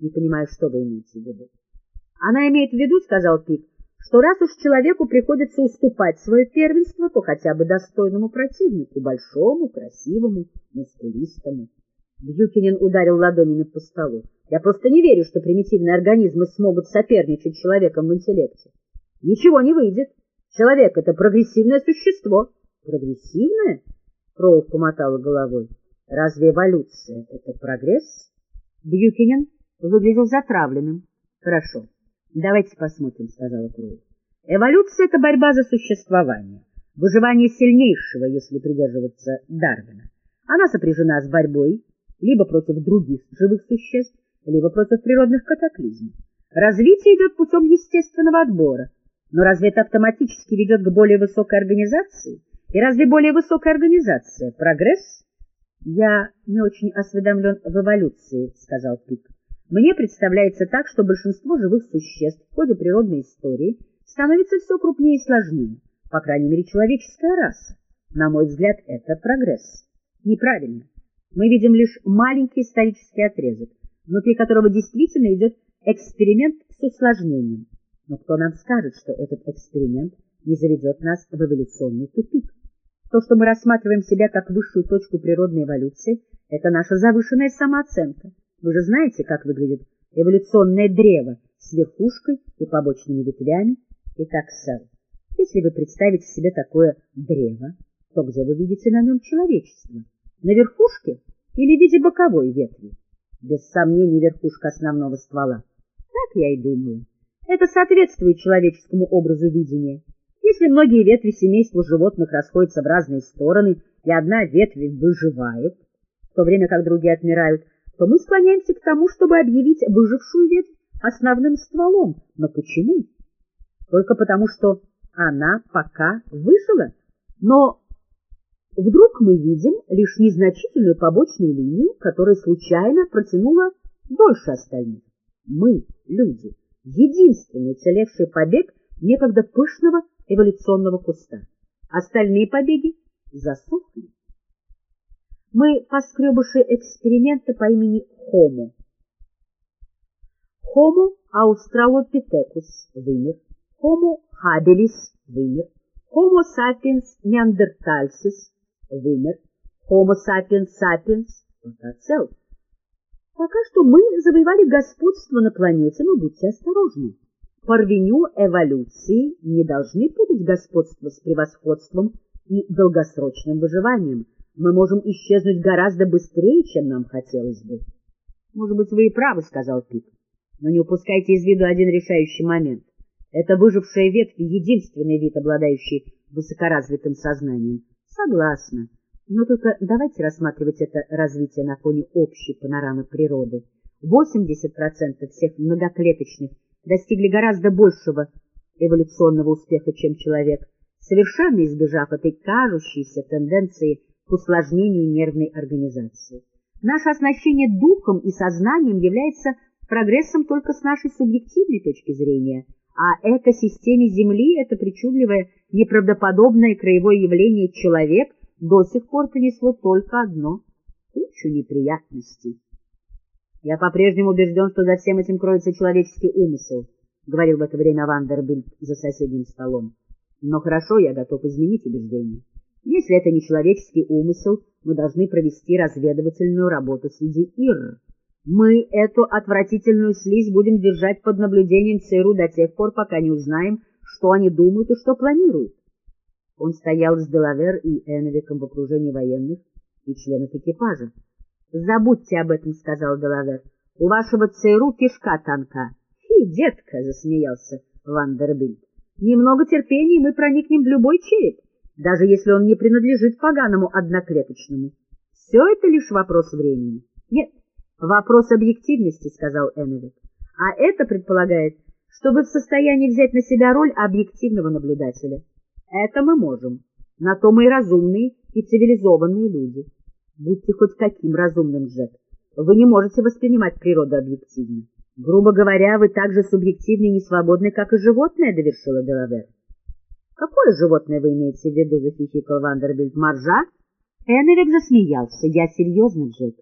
Не понимаю, что вы имеете в виду. Она имеет в виду, — сказал Пик, — что раз уж человеку приходится уступать свое первенство, то хотя бы достойному противнику, большому, красивому, мускулистому. Бьюкинин ударил ладонями по столу. Я просто не верю, что примитивные организмы смогут соперничать человеком в интеллекте. Ничего не выйдет. Человек — это прогрессивное существо. Прогрессивное? Кроув помотала головой. Разве эволюция — это прогресс? Бьюкинин выглядел затравленным. Хорошо. Давайте посмотрим, сказала Кроув. Эволюция — это борьба за существование. Выживание сильнейшего, если придерживаться Дарвина. Она сопряжена с борьбой либо против других живых существ, либо против природных катаклизмов. Развитие идет путем естественного отбора, но разве это автоматически ведет к более высокой организации? И разве более высокая организация — прогресс? Я не очень осведомлен в эволюции, — сказал Пик. Мне представляется так, что большинство живых существ в ходе природной истории становится все крупнее и сложнее, по крайней мере, человеческая раса. На мой взгляд, это прогресс. Неправильно. Мы видим лишь маленький исторический отрезок, внутри которого действительно идет эксперимент с усложнением. Но кто нам скажет, что этот эксперимент не заведет нас в эволюционный тупик? То, что мы рассматриваем себя как высшую точку природной эволюции, это наша завышенная самооценка. Вы же знаете, как выглядит эволюционное древо с верхушкой и побочными ветвями. Итак, сэр, если вы представите себе такое древо, то где вы видите на нем человечество? На верхушке или в виде боковой ветви? Без сомнений, верхушка основного ствола. Так я и думала. Это соответствует человеческому образу видения. Если многие ветви семейства животных расходятся в разные стороны, и одна ветвь выживает, в то время как другие отмирают, то мы склоняемся к тому, чтобы объявить выжившую ветвь основным стволом. Но почему? Только потому, что она пока выжила. Но вдруг мы видим лишь незначительную побочную линию, которая случайно протянула дольше остальных. Мы, люди, единственный уцелевший побег некогда пышного эволюционного куста. Остальные побеги засохли. Мы поскребыши эксперимента по имени Homo. Homo australopithecus вымер, Homo habilis вымер, Homo sapiens neanderthalensis вымер, Homo sapiens sapiens цел. Пока что мы завоевали господство на планете, но будьте осторожны. По рвеню эволюции не должны путать господство с превосходством и долгосрочным выживанием. Мы можем исчезнуть гораздо быстрее, чем нам хотелось бы. — Может быть, вы и правы, — сказал Пик. — Но не упускайте из виду один решающий момент. Это выжившая ветвь — единственный вид, обладающий высокоразвитым сознанием. Согласна. Но только давайте рассматривать это развитие на фоне общей панорамы природы. 80% всех многоклеточных достигли гораздо большего эволюционного успеха, чем человек, совершенно избежав этой кажущейся тенденции к усложнению нервной организации. Наше оснащение духом и сознанием является прогрессом только с нашей субъективной точки зрения, а экосистеме Земли это причудливое, неправдоподобное краевое явление человек до сих пор принесло только одно — кучу неприятностей. Я по-прежнему убежден, что за всем этим кроется человеческий умысел, — говорил в это время Вандербильд за соседним столом. Но хорошо, я готов изменить убеждение. Если это не человеческий умысел, мы должны провести разведывательную работу среди ИР. Мы эту отвратительную слизь будем держать под наблюдением ЦРУ до тех пор, пока не узнаем, что они думают и что планируют. Он стоял с Делавер и Эновиком в окружении военных и членов экипажа. — Забудьте об этом, — сказал Делавер. — У вашего ЦРУ кишка танка. — Фи, детка, — засмеялся Вандербильд. — Немного терпения, и мы проникнем в любой череп, даже если он не принадлежит поганому одноклеточному. Все это лишь вопрос времени. — Нет, вопрос объективности, — сказал Эновик. — А это предполагает, что вы в состоянии взять на себя роль объективного наблюдателя. Это мы можем. На то мы и разумные, и цивилизованные люди. Будьте хоть каким разумным, Джек. Вы не можете воспринимать природу объективно. Грубо говоря, вы так же субъективны и несвободны, как и животное, — довершила Делавер. — Какое животное вы имеете в виду? — захихикал Вандербильд. — Моржа? Эннерик засмеялся. — Я серьезно, Джек.